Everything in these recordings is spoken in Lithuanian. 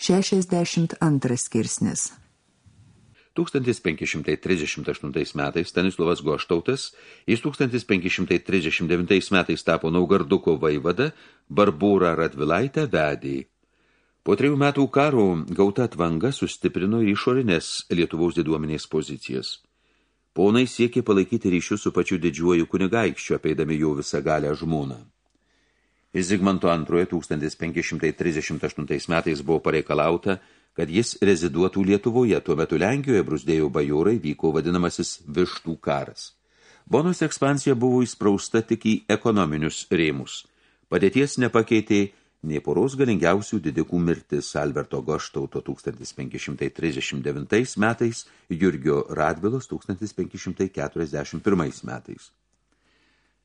62 skirsnis 1538 metais Stanislovas Goštautas, jis 1539 metais tapo Naugarduko vaivada, Barbūrą Radvilaitę vedė. Po trejų metų karo gauta atvanga sustiprino išorinės Lietuvos diduomenės pozicijas. Ponai siekė palaikyti ryšius su pačiu didžiuoju kunigaikščiu, apeidami jo visą galę žmoną. Iš Zigmanto antrojo 1538 metais buvo pareikalauta, kad jis reziduotų Lietuvoje. Tuo metu Lenkijoje brusdėjo bajorai vyko vadinamasis vištų karas. Bonos ekspansija buvo įsprausta tik į ekonominius rėmus. Padėties nepakeitė nei poros galingiausių didikų mirtis Alberto Goštauto 1539 metais, Jurgio Radvilos 1541 metais.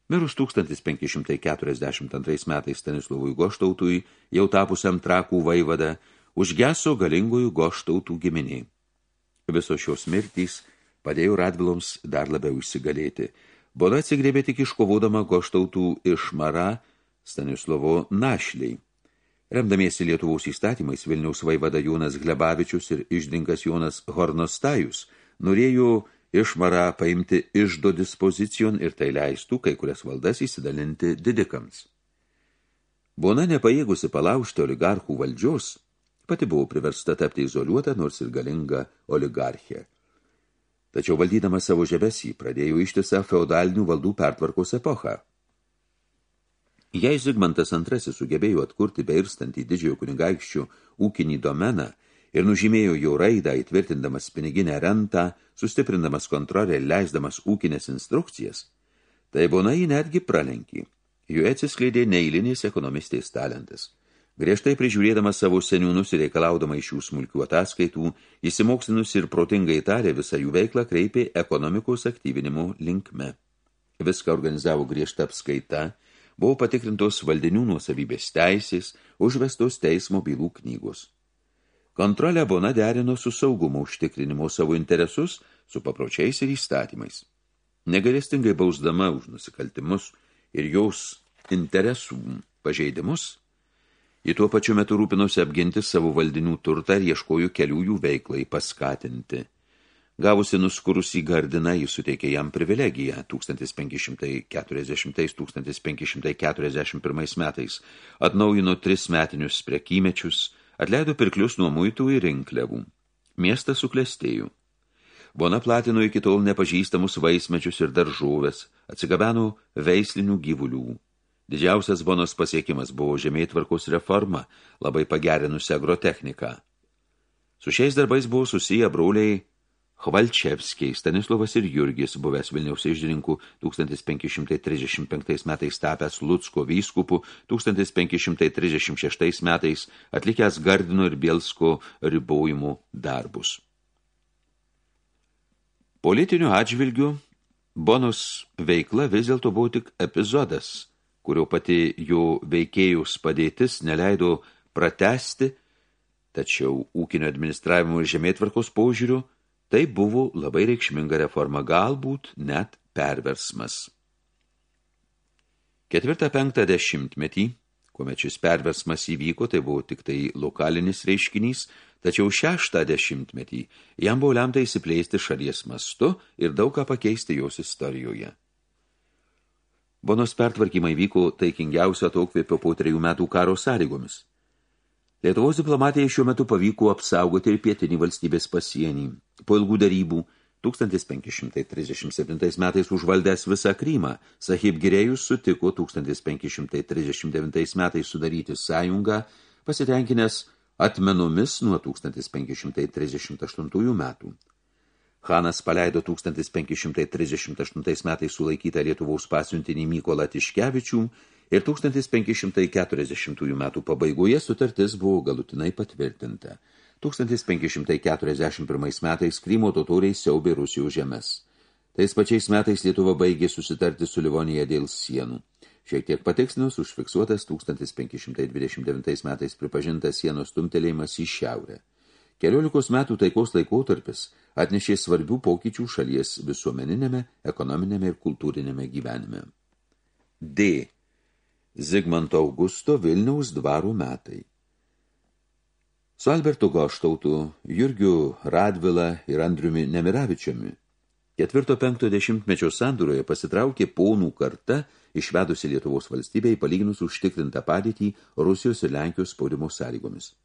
Mirus 1542 metais Stanislovui Goštautui, jau tapusiam trakų vaivada, užgeso galingųjų goštautų giminiai. Visos šios mirtys padėjo Radviloms dar labiau įsigalėti. Bona atsigrėbė tik iškovodama goštautų iš Mara Stanislovo našliai. Remdamiesi Lietuvos įstatymais Vilniaus vaivada Jonas Glebavičius ir išdinkas Jonas Hornostajus norėjo iš Mara paimti išdo dispozicijon ir tai leistų kai kurias valdas įsidalinti didikams. Bona nepajėgusi palaužti oligarchų valdžios, Pati buvo priversta tapti izoliuota, nors ir galinga oligarchė. Tačiau valdydama savo žemesį pradėjo ištisą feudalinių valdų pertvarkos epochą. Jei Zigmantas II sugebėjo atkurti beirstantį didžiojo kunigaikščių ūkinį domeną ir nužymėjo jo raidą įtvirtindamas piniginę rentą, sustiprindamas kontrolę ir leisdamas ūkinės instrukcijas, tai bona jį netgi pralenkį. Jų atsiskleidė neįlinės ekonomistės talentas – Griežtai prižiūrėdamas savo seniūnus ir reikalaudama iš jų smulkių ataskaitų, įsimokslinus ir protingai tarė visą jų veiklą kreipė ekonomikos aktyvinimo linkme. Viską organizavo griežta apskaita, buvo patikrintos valdinių nuosavybės teisės, užvestos teismo bylų knygos. Kontrolę Bona derino su saugumo užtikrinimo savo interesus, su papročiais ir įstatymais. Negalestingai bausdama už nusikaltimus ir jos interesų pažeidimus, Į tuo pačiu metu rūpinosi apginti savo valdinių turtą ir ieškojo kelių jų veiklai paskatinti. Gavusi nuskurusį gardiną, jis suteikė jam privilegiją 1540-1541 metais, atnaujino tris metinius prekymečius, atleido pirklius nuo muitų ir rinkliavų. Miestas suklestėjo. Bona platino iki tol nepažįstamus vaismečius ir daržovės, atsigabeno veislinių gyvulių. Didžiausias Bonos pasiekimas buvo žemėtvarkos reforma, labai pagerinusi agrotechniką. Su šiais darbais buvo susiję broliai Hvalčevskiai, Stanislovas ir Jurgis, buvęs Vilniaus išdininkų 1535 metais tapęs Lucko vyskupų, 1536 metais atlikęs Gardino ir Bielsko ribojimų darbus. Politiniu atžvilgiu Bonos veikla vis dėlto buvo tik epizodas – kurio pati jų veikėjus padėtis neleido pratesti, tačiau ūkinio administravimo ir žemėtvarkos požiūriu tai buvo labai reikšminga reforma, galbūt net perversmas. Ketvirtą penktą dešimtmetį, kuomet šis perversmas įvyko, tai buvo tik tai lokalinis reiškinys, tačiau šeštą dešimtmetį jam buvo lemta įsiplėsti šalies mastu ir daug ką pakeisti jos istorijoje. Bonos pertvarkymai vyko taikingiausio atokvėpio po trejų metų karo sąlygomis. Lietuvos diplomatijai šiuo metu pavyko apsaugoti ir pietinį valstybės pasienį. Po ilgų darybų 1537 metais užvaldęs visą Krymą, Sahib Girėjus sutiko 1539 metais sudaryti sąjungą, pasitenkinęs atmenomis nuo 1538 metų. Hanas paleido 1538 metais sulaikytą Lietuvaus pasiuntinį Mykolą Tiškevičių ir 1540 metų pabaigoje sutartis buvo galutinai patvirtinta. 1541 metais Krymo totoriai siaubė Rusijos žemės. Tais pačiais metais Lietuva baigė susitarti su Livonija dėl sienų. Šiek tiek patikslinus užfiksuotas 1529 metais pripažintas sienos stumtelėjimas į šiaurę. Keliolikos metų taikos laikotarpis atnešė svarbių pokyčių šalies visuomeninėme, ekonominėme ir kultūrinėme gyvenime. D. Zigmanto Augusto Vilniaus dvarų metai Su Albertu Goštautu, Jurgiu Radvila ir Andriumi Nemiravičiumi ketvirto penkto dešimtmečio sandūroje pasitraukė ponų karta, išvedusi Lietuvos valstybei palyginus užtikrintą padėtį Rusijos ir Lenkijos spaudimo sąlygomis.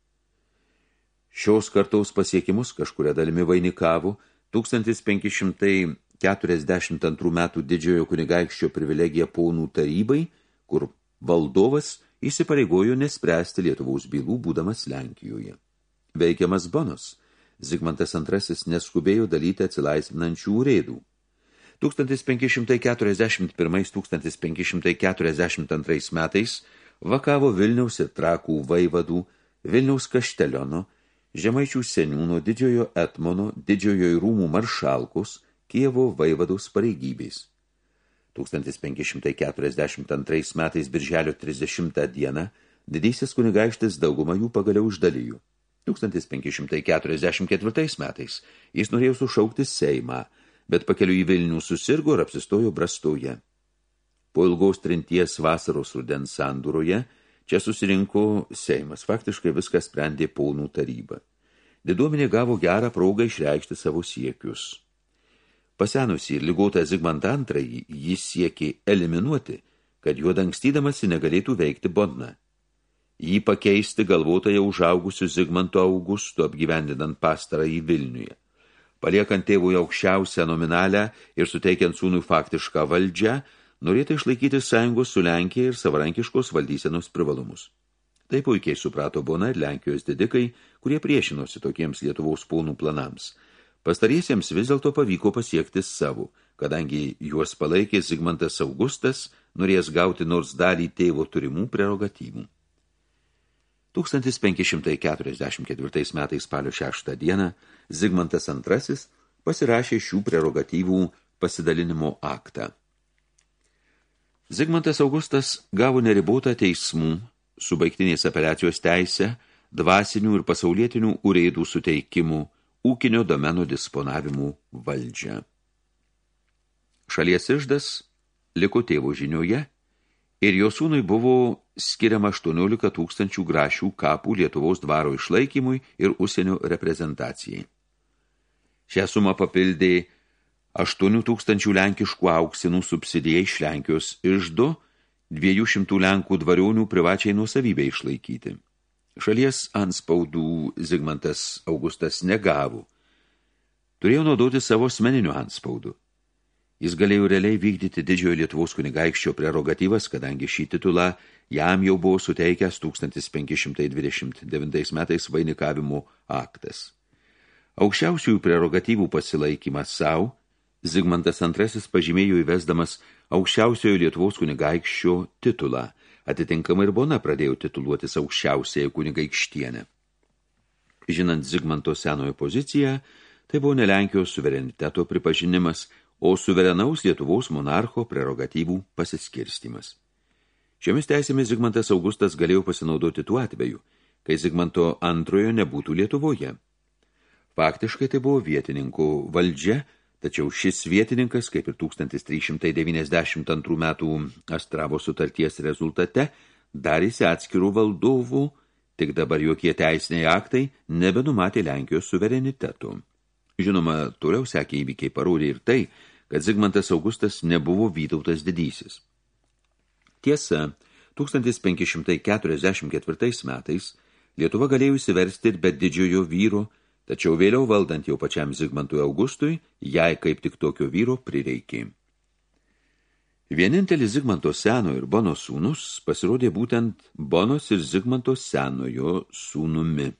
Šios kartaus pasiekimus kažkuria dalimi vainikavo 1542 metų didžiojo kunigaikščio privilegija ponų tarybai, kur valdovas įsipareigojo nespręsti Lietuvos bylų būdamas Lenkijoje. Veikiamas Bonos – Zigmantas II neskubėjo dalyti atsilaisvinančių urėdų. 1541-1542 metais vakavo Vilniaus ir Trakų vaivadų, Vilniaus kašteliono, Žemaičių seniūno didžiojo etmono, didžiojo rūmų maršalkus, Kievo vaivados pareigybės. 1542 metais birželio 30 dieną didysis kunigaikštis daugumą jų pagaliau uždalijų. 1544 metais jis norėjo sušaukti Seimą, bet pakeliu į Vilnių susirgo ir apsistojo Brastoje. Po ilgaus trinties vasaros rudens sandūroje čia susirinko Seimas, faktiškai viską sprendė ponų taryba. Diduomenė gavo gerą progą išreikšti savo siekius. Pasenusi ir ligotą Zigmantą antrąjį jis siekė eliminuoti, kad juo dangstydamasi negalėtų veikti Bodna jį pakeisti galvotoje užaugusiu Zigmanto Augustu apgyvendinant pastarą į Vilniuje. Paliekant tėvui aukščiausią nominalę ir suteikiant sūnui faktišką valdžią, norėtų išlaikyti sąjungos su Lenkija ir savarankiškos valdysenos privalumus. Tai puikiai suprato Bona ir Lenkijos didikai, kurie priešinosi tokiems Lietuvos ponų planams. Pastariesiems vis dėlto pavyko pasiekti savo, kadangi juos palaikė Zigmantas Augustas, norės gauti nors dalį tėvo turimų prerogatyvų. 1544 metais spalio 6 dieną Zigmantas II pasirašė šių prerogatyvų pasidalinimo aktą. Zigmantas Augustas gavo neribotą teismų, su baigtinės apeliacijos teisę, dvasinių ir pasaulietinių urėdų suteikimų, ūkinio domeno disponavimų valdžią. Šalies išdas liko tėvo žinioje ir jo sūnui buvo skiriama 18 tūkstančių grašių kapų Lietuvos dvaro išlaikymui ir užsienio reprezentacijai. Šią sumą papildė 8 tūkstančių lenkiškų auksinų subsidijai iš Lenkijos išdo, 200 lenkų dvarionių privačiai nuosavybę išlaikyti. Šalies anspaudų Zigmantas Augustas negavo. Turėjo naudoti savo asmeniniu anspaudu. Jis galėjo realiai vykdyti didžiojo Lietuvos kunigaikščio prerogatyvas, kadangi šį titulą jam jau buvo suteikęs 1529 metais vainikavimo aktas. Aukščiausiųjų prerogatyvų pasilaikymas savo, Zigmantas II pažymėjo įvesdamas aukščiausiojo Lietuvos kunigaikščio titulą, atitinkamai ir Bona pradėjo tituluotis aukščiausiai kunigaikštienę. Žinant Zigmanto senojo poziciją, tai buvo ne Lenkijos suvereniteto pripažinimas, o suverenaus Lietuvos monarcho prerogatyvų pasiskirstimas. Šiomis teisėmis Zigmantas Augustas galėjo pasinaudoti tuo atveju, kai Zigmanto antrojo nebūtų Lietuvoje. Faktiškai tai buvo vietininkų valdžia, tačiau šis vietininkas, kaip ir 1392 metų Astravo sutarties rezultate, darėsi atskirų valdovų, tik dabar jokie teisiniai aktai nebenumatė Lenkijos suverenitetų. Žinoma, toliau sekė įvykiai parodė ir tai, kad Zigmantas Augustas nebuvo Vytautas didysis. Tiesa, 1544 metais Lietuva galėjo įsiversti ir be didžiojo vyro, tačiau vėliau valdant jau pačiam Zigmantui Augustui, jai kaip tik tokio vyro prireikė. Vienintelis Zigmanto seno ir Bono sūnus pasirodė būtent Bonos ir Zigmanto senojo sūnumi.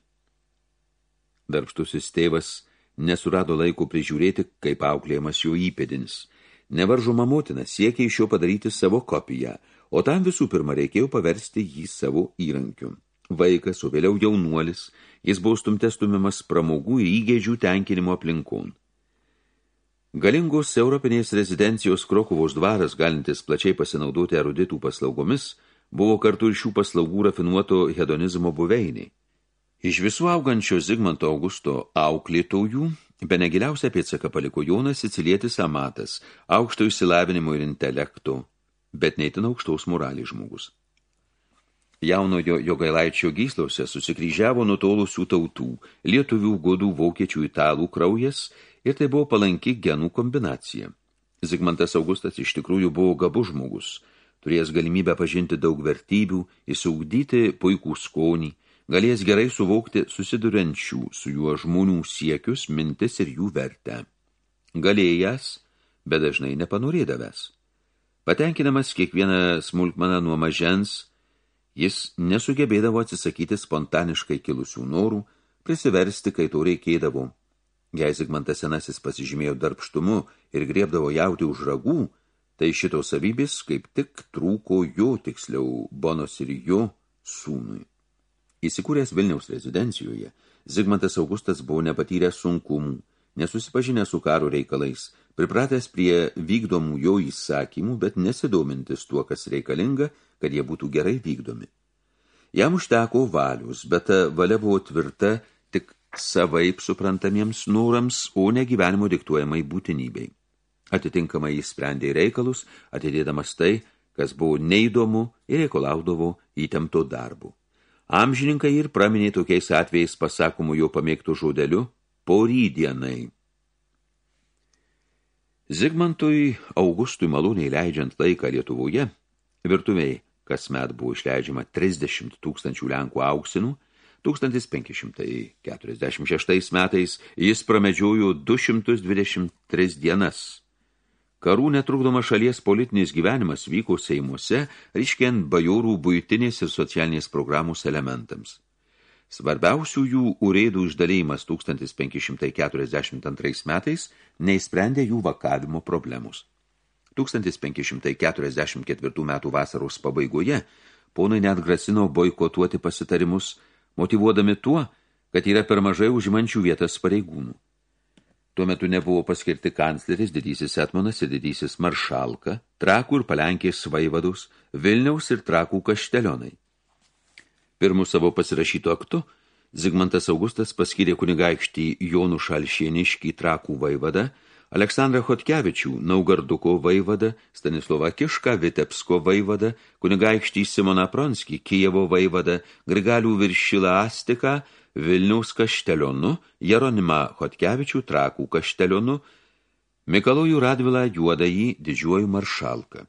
Darbštusis tėvas nesurado laiko prižiūrėti, kaip auklėjamas jo įpėdinis. Nevaržoma motina siekia iš jo padaryti savo kopiją, o tam visų pirma reikėjo paversti jį savo įrankiu. Vaikas, o vėliau jaunuolis, jis buvo stumtes stumiamas pramogų ir įgėdžių tenkinimo aplinkon. Galingos europinės rezidencijos Krokovos dvaras, galintis plačiai pasinaudoti eruditų paslaugomis, buvo kartu ir šių paslaugų rafinuoto hedonizmo buveiniai. Iš visų augančio Zigmanto Augusto auklėtojų, be negiliausia pėtsaka paliko Jonas Sicilietis Amatas, aukšto išsilavinimo ir intelekto, bet neįtin aukštaus moralės žmogus. Jaunojo jogailaičio gyslose susikryžiavo nutolusių tautų, lietuvių, godų, vokiečių, italų kraujas ir tai buvo palanki genų kombinacija. Zigmantas Augustas iš tikrųjų buvo gabus žmogus, turėjęs galimybę pažinti daug vertybių, įsaugdyti puikų skonį, galės gerai suvokti susiduriančių su juo žmonių siekius, mintis ir jų vertę. Galėjęs, bet dažnai nepanorėdavęs. Patenkinamas kiekvieną smulkmaną nuo mažens, jis nesugebėdavo atsisakyti spontaniškai kilusių norų, prisiversti, kai to reikėdavo. Jei Zigmantas senasis pasižymėjo darbštumu ir griebdavo jauti už ragų, tai šitos savybės kaip tik trūko jo, tiksliau, Bonos ir jo sūnui. Įsikūręs Vilniaus rezidencijoje, Zigmantas Augustas buvo nepatyręs sunkumų, nesusipažinęs su karo reikalais, pripratęs prie vykdomų jo įsakymų, bet nesidomintis tuo, kas reikalinga, kad jie būtų gerai vykdomi. Jam užteko valius, bet ta valia buvo tvirta tik savaip suprantamiems norams, o ne gyvenimo diktuojamai būtinybei. Atitinkamai jis sprendė reikalus, atidėdamas tai, kas buvo neįdomu ir reikalaudavo įtempto darbu. Amžininkai ir praminė tokiais atvejais pasakomų jo pamėgtų žodeliu porydienai. Zigmantui Augustui malūniai leidžiant laiką Lietuvoje, virtuviai kasmet buvo išleidžiama 30 tūkstančių lenkų auksinų, 1546 metais jis pramedžiojo 223 dienas. Karų netrukdoma šalies politinis gyvenimas vyko Seimuose, ryškiant bajorų buitinės ir socialinės programos elementams. Svarbiausių jų urėdų išdalėjimas 1542 metais neįsprendė jų vakavimo problemus. 1544 metų vasaros pabaigoje ponai net grasino boikotuoti pasitarimus, motivuodami tuo, kad yra per mažai užimančių vietas pareigūnų. Tuo metu nebuvo paskirti kancleris, didysis Etmonas ir didysis maršalka, Trakų ir Palenkės vaivadus, Vilniaus ir Trakų kaštelionai. Pirmų savo pasirašytų aktu Zigmantas Augustas paskyrė kunigaikštį Jonų Šalšieniškį Trakų vaivadą, Aleksandrą Hotkevičių Naugarduko vaivadą, Stanislovą Kišką Vitepsko vaivadą, kunigaikštį Simoną Pronskį Kijevo vaivadą, Grigalių viršilą Astiką, Vilniaus kaštelionu, Jeronimą Hotkevičių Trakų kaštelionu, Mikalojų Radvilą Juodąjį didžiuoju maršalką.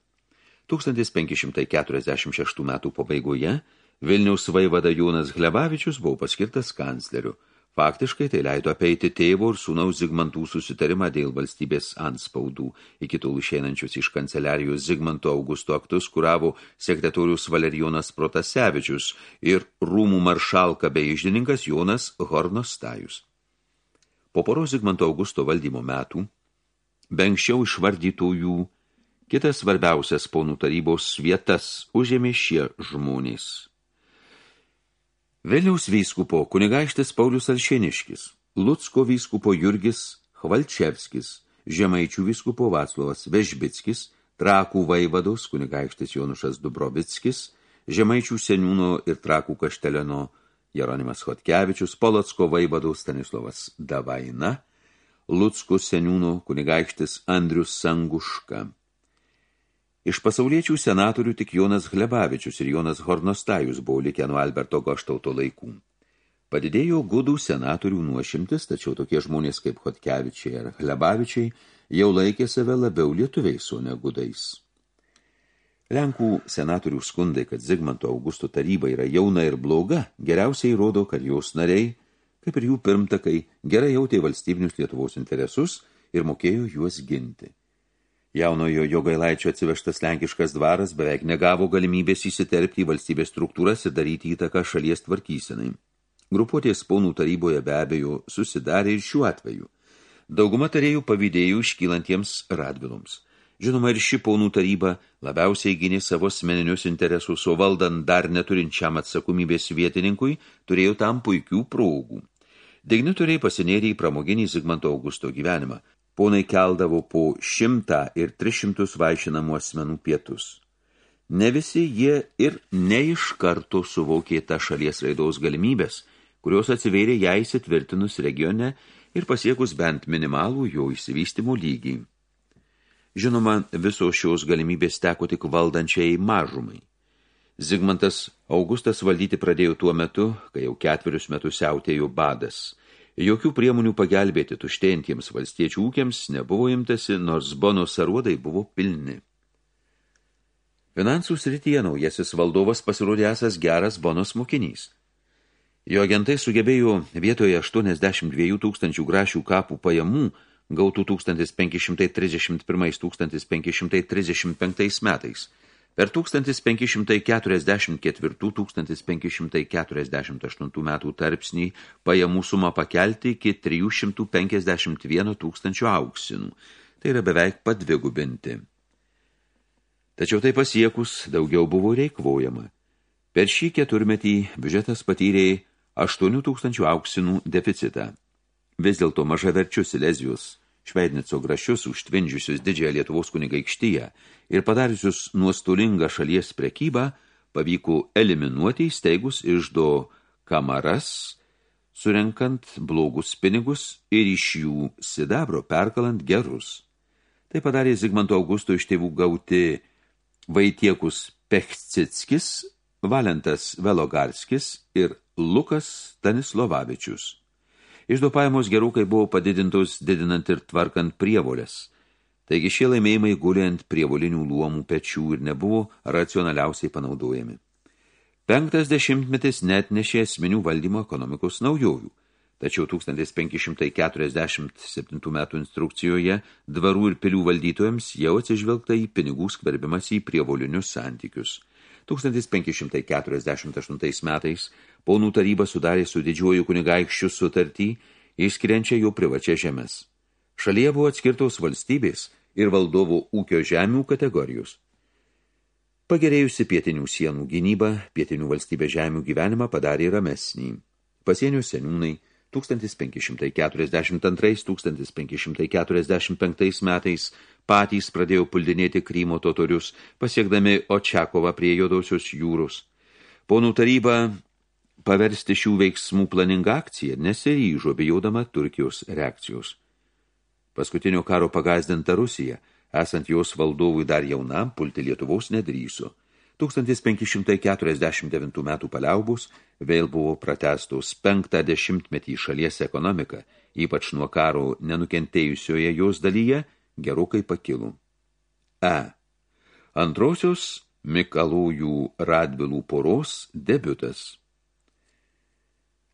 1546 metų pabaigoje Vilniaus vaivada Jūnas Glebavičius buvo paskirtas kancleriu. Faktiškai tai leido apeiti tėvo ir sūnaus Zigmantų susitarimą dėl valstybės anspaudų. Iki tol išeinančius iš kanceliarijos Zigmanto Augusto aktus kuravo sekretorius Valerijonas Protasevičius ir rūmų maršalka bei išdininkas Jonas Hornostajus. Po poro Zigmanto Augusto valdymo metų, be anksčiau išvardytųjų, kitas svarbiausias ponų tarybos vietas užėmė šie žmonės. Vilniaus vyskupo kunigaikštis Paulius Alšėniškis, Lucko vyskupo Jurgis Hvalčevskis, Žemaičių vyskupo Vaclovas Vežbickis, Trakų vaivados kunigaikštis Jonušas Dubrovickis, Žemaičių seniūno ir Trakų kašteleno Jeronimas Hotkevičius, Polocko vaivados Stanislovas Davaina, Lucko seniūno kunigaikštis Andrius Sanguška. Iš pasauliečių senatorių tik Jonas Glebavičius ir Jonas Hornostajus buvo likę nuo Alberto Goštauto laikų. Padidėjo gudų senatorių nuošimtis, tačiau tokie žmonės kaip Hotkevičiai ar Glebavičiai jau laikė save labiau lietuviais, o ne gudais. Lenkų senatorių skundai, kad Zigmanto Augusto taryba yra jauna ir bloga, geriausiai rodo, kad jos nariai, kaip ir jų pirmtakai, gerai jautė valstybinius Lietuvos interesus ir mokėjo juos ginti. Jaunojo jogailaičio atsivežtas lenkiškas dvaras beveik negavo galimybės įsiterpti į valstybės struktūras ir daryti įtaką šalies tvarkysenai. Grupuotės ponų taryboje be abejo susidarė ir šiuo atveju. Dauguma tarėjų pavydėjų iškylantiems radviloms. Žinoma, ir ši ponų taryba labiausiai gynė savo asmeninius interesus, o valdant dar neturinčiam atsakomybės vietininkui turėjo tam puikių progų. Dignitoriai pasinėrė į pramoginį Zigmanto Augusto gyvenimą, ponai keldavo po šimtą ir trišimtus vaišinamų asmenų pietus. Ne visi jie ir ne iš karto suvokė tą šalies raidaus galimybės, kurios atsivėrė ją įsitvirtinus regione ir pasiekus bent minimalų jo įsivystimo lygį. Žinoma, visos šios galimybės teko tik valdančiai mažumai. Zigmantas Augustas valdyti pradėjo tuo metu, kai jau ketverius metus siautėjo badas. Jokių priemonių pagelbėti tuštėjantiems valstiečių ūkiams nebuvo imtasi, nors bonos aruodai buvo pilni. Finansų srityje naujasis valdovas pasirodė esas geras bonos mokinys. Jo agentai sugebėjo vietoje 82 tūkstančių grašių kapų pajamų gautų 1531-1535 metais – Per 1544-1548 metų tarpsnį pajamų sumą pakelti iki 351 tūkstančių auksinų. Tai yra beveik padvigubinti. Tačiau tai pasiekus daugiau buvo reikvojama. Per šį keturmetį biudžetas patyrė 8 tūkstančių auksinų deficitą. Vis dėlto mažaverčius Silezijos Šveidnico grašius užtvindžiusius didžiąją Lietuvos kunigaikštyje ir padariusius nuostolingą šalies prekybą, pavyko eliminuoti įsteigus išdo kamaras, surenkant blogus pinigus ir iš jų sidabro perkalant gerus. Tai padarė Zigmanto Augusto iš tėvų gauti Vaitiekus Pechcickis, Valentas Velogarskis ir Lukas Stanislovavičius. Išdo pajamos gerokai buvo padidintos didinant ir tvarkant prievolės. Taigi šie laimėjimai gulė ant prievolinių luomų pečių ir nebuvo racionaliausiai panaudojami. Penktas dešimtmetis net nešė esminių valdymo ekonomikos naujovių. Tačiau 1547 metų instrukcijoje dvarų ir pilių valdytojams jau atsižvelgta į pinigų skverbimas į prievolinius santykius. 1548 metais Ponų taryba sudarė su didžiuoju kunigaikščiu sutartį, išskiriančią jų privačią žemės. Šalyje buvo atskirtos valstybės ir valdovo ūkio žemių kategorijus. Pagerėjusi pietinių sienų gynyba, pietinių valstybės žemių gyvenimą padarė ramesnį. Pasienio seniūnai 1542-1545 metais patys pradėjo puldinėti Krymo totorius, pasiekdami Očiakovą prie Jodosios jūros. Ponų taryba paversti šių veiksmų planingą akciją nesiryžo bijaudama Turkijos reakcijos. Paskutinio karo pagazdinta Rusija, esant jos valdovui dar jaunam, pulti Lietuvos nedryso. 1549 metų paliaubus vėl buvo pratestos penktą dešimtmetį šalies ekonomika, ypač nuo karo nenukentėjusioje jos dalyje, gerokai pakilų. E. Antrosios Mikalųjų Radvilų poros debiutas.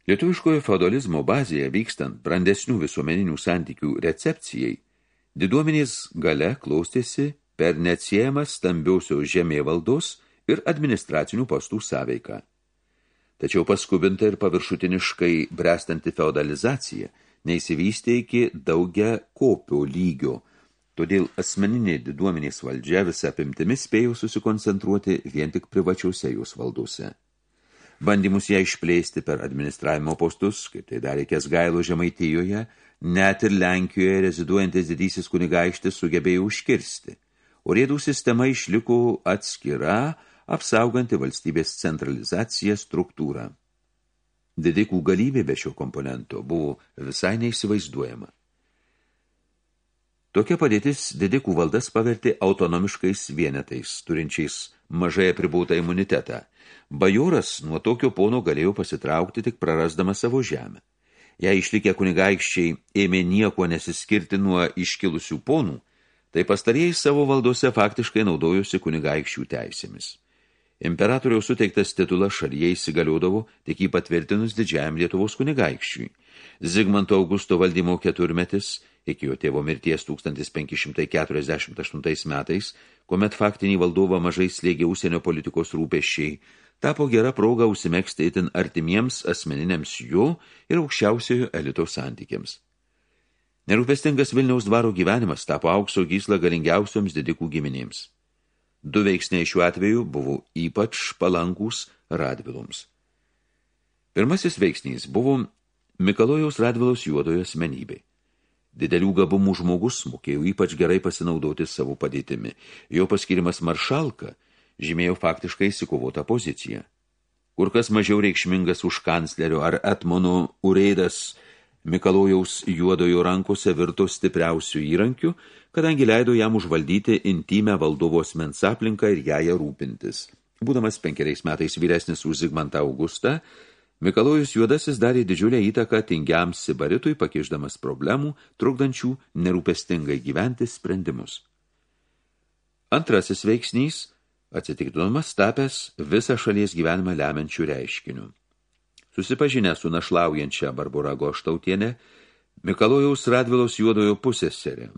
Lietuviškojo feodalizmo bazėje vykstant brandesnių visuomeninių santykių recepcijai, diduomenės gale klaustėsi per neatsiejamas stambiausios žemėvaldos ir administracinių postų sąveiką. Tačiau paskubinta ir paviršutiniškai brestanti feodalizacija neįsivystė iki daugia kopio lygio, todėl asmeninė diduomenės valdžia visą apimtimi spėjo susikoncentruoti vien tik privačiuose jos valdose. Bandymus ją išplėsti per administravimo postus, kaip tai darė Kesgailo Žemaitijoje, net ir Lenkijoje reziduojantis didysis kunigaikštis sugebėjo užkirsti, o rėdų sistema išliko atskira, apsauganti valstybės centralizaciją struktūrą. Didikų galybė be šio komponento buvo visai neįsivaizduojama. Tokia padėtis didikų valdas pavertė autonomiškais vienetais, turinčiais mažai apribūtą imunitetą. Bajoras nuo tokio pono galėjo pasitraukti tik prarasdamas savo žemę. Jei išlikę kunigaikščiai ėmė nieko nesiskirti nuo iškilusių ponų, tai pastarėjai savo valdose faktiškai naudojosi kunigaikščių teisėmis. Imperatoriaus suteiktas titulas šalyje įsigaliodavo tik jį patvirtinus didžiajam Lietuvos kunigaikščiui. Zigmanto Augusto valdymo keturmetis iki jo tėvo mirties 1548 metais, kuomet faktinį valdovą mažai slėgė užsienio politikos rūpeščiai, tapo gera proga užsimegsti itin artimiems asmeniniams jo ir aukščiausiojo elito santykiams. Nerūpestingas Vilniaus dvaro gyvenimas tapo aukso gysla galingiausioms didikų giminėms. Du veiksniai šiuo atveju buvo ypač palankūs Radviloms. Pirmasis veiksnys buvo Mikalojaus Radvilos juodojo asmenybė. Didelių gabumų žmogus mokėjo ypač gerai pasinaudoti savo padėtimi. Jo paskirimas maršalka žymėjo faktiškai įsikovotą poziciją. Kur kas mažiau reikšmingas už kanclerio ar etmono ureidas Mikalojaus juodojo rankose virto stipriausių įrankių, kadangi leido jam užvaldyti intimę valdovos mens aplinką ir ją rūpintis. Būdamas penkeriais metais vyresnis už Zigmantą Augustą, Mikalojus Juodasis darė didžiulę įtaką tingiam Sibaritui, pakiždamas problemų, trukdančių nerūpestingai gyventi sprendimus. Antrasis veiksnys – atsitiktinumas tapęs visą šalies gyvenimą lemiančių reiškinių. Susipažinę su našlaujančia Barbara Goštautienė, Mikalojaus Radvilos juodojo pusėserė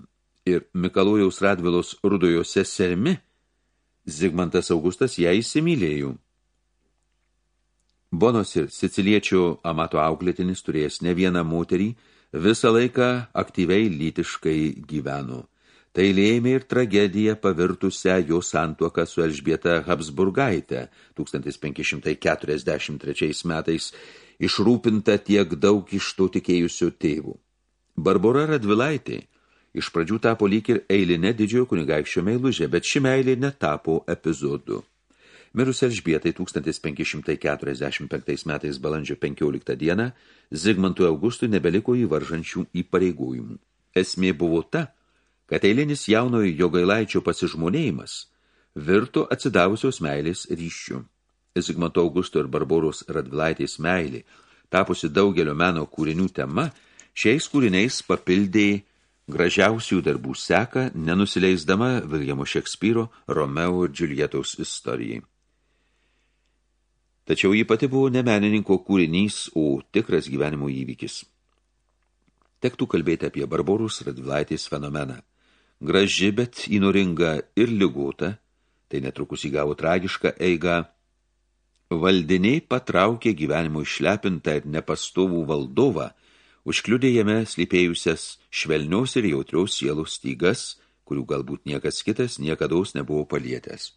ir Mikalojaus Radvilos rudojo seserimi, Zigmantas Augustas ją įsimylėjų. Bonos ir siciliečių amato auklėtinis turėjęs ne vieną moterį, visą laiką aktyviai lytiškai gyveno. Tai lėmė ir tragediją pavirtusią jo santuoką su Elžbieta Habsburgaitė 1543 metais išrūpinta tiek daug iš to tikėjusių tėvų. Barbara Radvilaitė iš pradžių tapo lyg ir eilinė didžiojo kunigaikščio meilužė, bet ši meilė netapo epizodu. Mirus Elžbietai 1545 metais balandžio 15 dieną, Zigmantui Augustui nebeliko įvaržančių įpareigojimų. Esmė buvo ta, kad eilinis jaunojo jogailaičio pasižmonėjimas virto atsidavusios meilės ryšių. Zigmanto Augusto ir Barboros Radvilaitės meilė, tapusi daugelio meno kūrinių tema, šiais kūriniais papildė gražiausių darbų seka, nenusileisdama Viljamo Šekspyro, Romeo ir Džiulietos istorijai. Tačiau ji pati buvo ne menininko kūrinys, o tikras gyvenimo įvykis. Tektų kalbėti apie Barborus Radvilaitės fenomeną. Graži, bet įnoringa ir ligota, tai netrukus įgavo tragišką eigą. Valdiniai patraukė gyvenimo išlepintą ir nepastovų valdovą, užkliudė jame slypėjusias švelniaus ir jautriaus sielos stygas, kurių galbūt niekas kitas niekados nebuvo palietęs.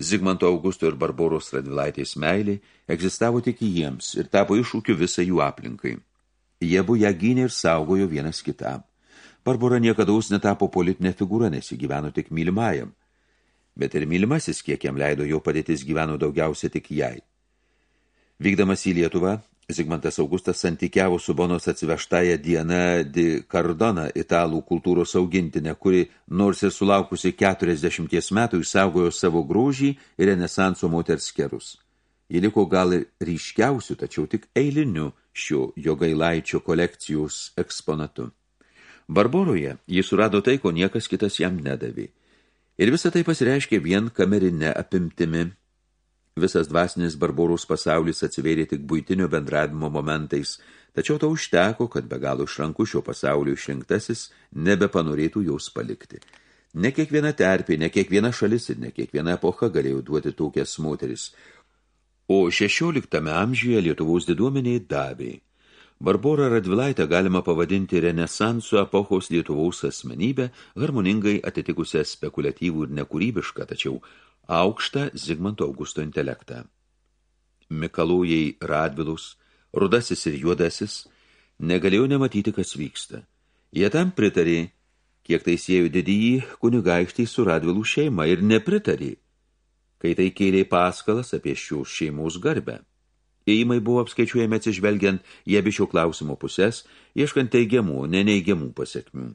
Zigmanto Augusto ir Barboros Radvilaitės meilė egzistavo tik jiems ir tapo iššūkiu visą jų aplinkai. Jie bu ją gynė ir saugojo vienas kitam. Barbara niekadaus netapo politinė figūra, nes gyveno tik mylimajam. Bet ir mylimasis, kiek jam leido jo padėtis gyveno daugiausia tik jai. Vykdamas į Lietuvą, Zigmantas Augustas santykiavo su Bonos atsiveštąją Diana di Cardona, italų kultūros augintinę, kuri, nors ir sulaukusi 40 metų, išsaugojo savo grožį ir renesanso moters kerus. Ji liko gal ir ryškiausių, tačiau tik eiliniu šio jogailaičio kolekcijos eksponatu. Barboroje jis surado tai, ko niekas kitas jam nedavė. Ir visą tai pasireiškė vien kamerinė apimtimi Visas dvasinis barborus pasaulis atsivėrė tik būtinio bendravimo momentais, tačiau to užteko, kad be galo išranku šio pasaulio išrinktasis nebepanorėtų jaus palikti. Ne kiekviena terpė, ne kiekviena šalis ir ne kiekviena epocha galėjo duoti tokias moteris. O šešioliktame amžiuje Lietuvos diduomeniai davė. Barborą Radvilaitę galima pavadinti renesanso epochos Lietuvos asmenybę, harmoningai atitikusią spekuliatyvų ir nekūrybišką, tačiau aukštą Zigmanto Augusto intelektą. Mikalūjai Radvilus, rudasis ir juodasis, negalėjo nematyti, kas vyksta. Jie tam pritarė, kiek tai siejo didįjį kunigaikštį su Radvilų šeima ir nepritarė, kai tai kėlė paskalas apie šios šeimos garbę. Įimai buvo apskaičiuojami atsižvelgiant į abi šio klausimo pusės, ieškant teigiamų, neneigiamų pasiekmių.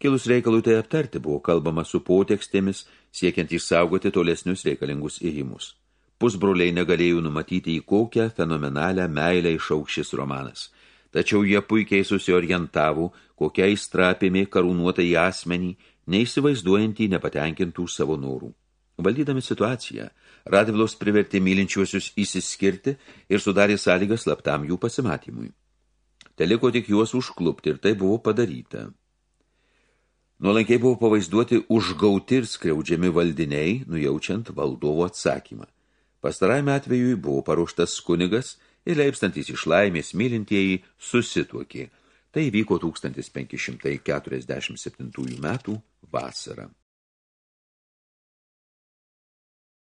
Kilus reikalui tai aptarti buvo kalbama su potekstėmis, siekiant išsaugoti tolesnius reikalingus įjimus. Pusbroliai negalėjo numatyti į kokią fenomenalią meilę išauk šis romanas. Tačiau jie puikiai susiorientavo, kokia įstrapėmė karūnuotą į asmenį, neįsivaizduojantį nepatenkintų savo norų. Valdydami situaciją, Radvilos privertė mylinčiuosius įsiskirti ir sudarė sąlygas slaptam jų pasimatymui. Teliko tik juos užklupti ir tai buvo padaryta. Nuolankiai buvo pavaizduoti užgauti ir skriaudžiami valdiniai, nujaučiant valdovo atsakymą. Pastarajame atvejui buvo paruoštas kunigas ir leipstantis iš laimės mylintieji susituokė. Tai vyko 1547 metų vasarą.